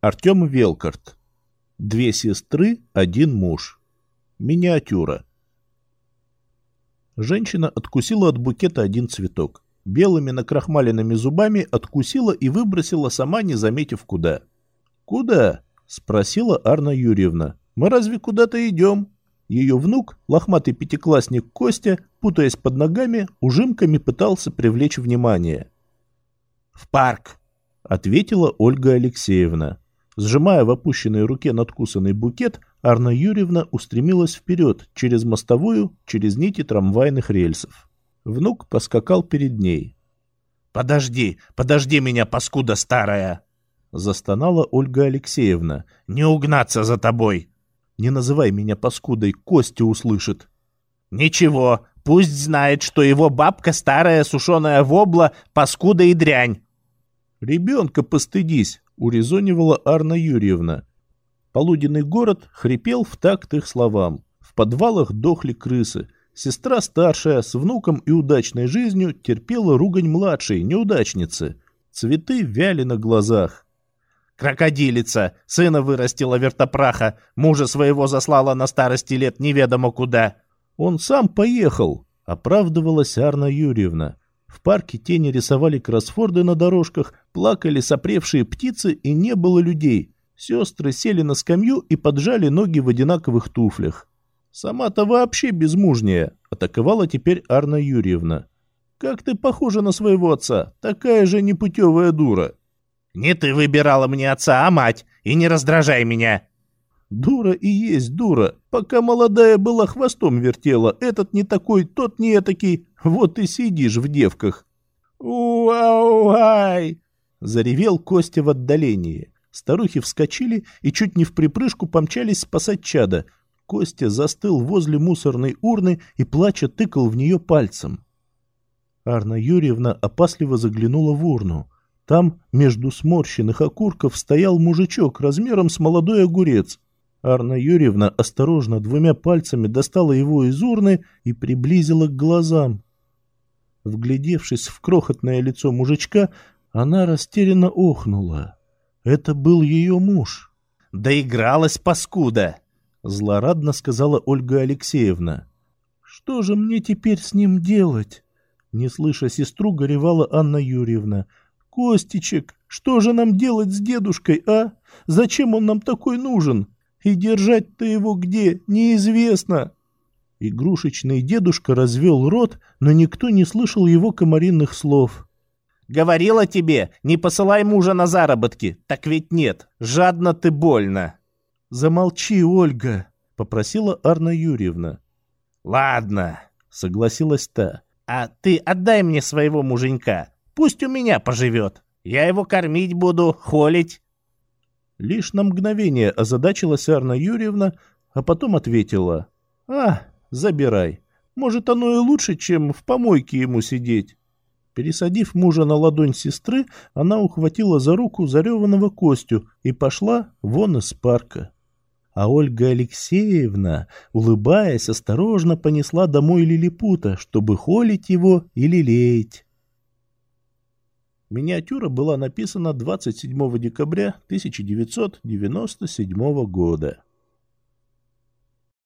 Артем Велкарт. Две сестры, один муж. Миниатюра. Женщина откусила от букета один цветок. Белыми накрахмаленными зубами откусила и выбросила сама, не заметив куда. «Куда?» — спросила Арна Юрьевна. «Мы разве куда-то идем?» Ее внук, лохматый пятиклассник Костя, путаясь под ногами, ужимками пытался привлечь внимание. «В парк!» — ответила Ольга Алексеевна. Сжимая в опущенной руке надкусанный букет, Арна Юрьевна устремилась вперед, через мостовую, через нити трамвайных рельсов. Внук поскакал перед ней. «Подожди, подожди меня, паскуда старая!» Застонала Ольга Алексеевна. «Не угнаться за тобой!» «Не называй меня паскудой, Костя услышит!» «Ничего, пусть знает, что его бабка старая сушеная вобла, паскуда и дрянь!» «Ребенка постыдись!» — урезонивала Арна Юрьевна. Полуденный город хрипел в такт их словам. В подвалах дохли крысы. Сестра старшая с внуком и удачной жизнью терпела ругань младшей, неудачницы. Цветы вяли на глазах. «Крокодилица! Сына вырастила вертопраха, мужа своего заслала на старости лет неведомо куда!» «Он сам поехал!» — оправдывалась Арна Юрьевна. В парке тени рисовали кроссфорды на дорожках, плакали сопревшие птицы и не было людей. Сестры сели на скамью и поджали ноги в одинаковых туфлях. Сама-то вообще безмужняя, атаковала теперь Арна Юрьевна. «Как ты похожа на своего отца, такая же непутевая дура!» «Не ты выбирала мне отца, а мать, и не раздражай меня!» «Дура и есть дура. Пока молодая была, хвостом вертела. Этот не такой, тот не этакий. Вот и сидишь в девках». «Уау-ай!» — заревел Костя в отдалении. Старухи вскочили и чуть не в припрыжку помчались спасать чада. Костя застыл возле мусорной урны и, плача, тыкал в нее пальцем. Арна Юрьевна опасливо заглянула в урну. Там, между сморщенных окурков, стоял мужичок размером с молодой огурец. Арна Юрьевна осторожно двумя пальцами достала его из урны и приблизила к глазам. Вглядевшись в крохотное лицо мужичка, она растерянно охнула. Это был ее муж. «Доигралась, паскуда!» — злорадно сказала Ольга Алексеевна. «Что же мне теперь с ним делать?» Не слыша сестру, горевала Анна Юрьевна. «Костичек, что же нам делать с дедушкой, а? Зачем он нам такой нужен? И держать-то его где, неизвестно!» Игрушечный дедушка развел рот, но никто не слышал его комаринных слов. Говорила тебе, не посылай мужа на заработки. Так ведь нет, жадно ты больно. Замолчи, Ольга, попросила Арна Юрьевна. Ладно, согласилась та. А ты отдай мне своего муженька. Пусть у меня поживет. Я его кормить буду, холить. Лишь на мгновение озадачилась Арна Юрьевна, а потом ответила. «А, забирай. Может, оно и лучше, чем в помойке ему сидеть». Пересадив мужа на ладонь сестры, она ухватила за руку зареванного Костю и пошла вон из парка. А Ольга Алексеевна, улыбаясь, осторожно понесла домой лилипута, чтобы холить его и лелеять. Миниатюра была написана 27 декабря 1997 года.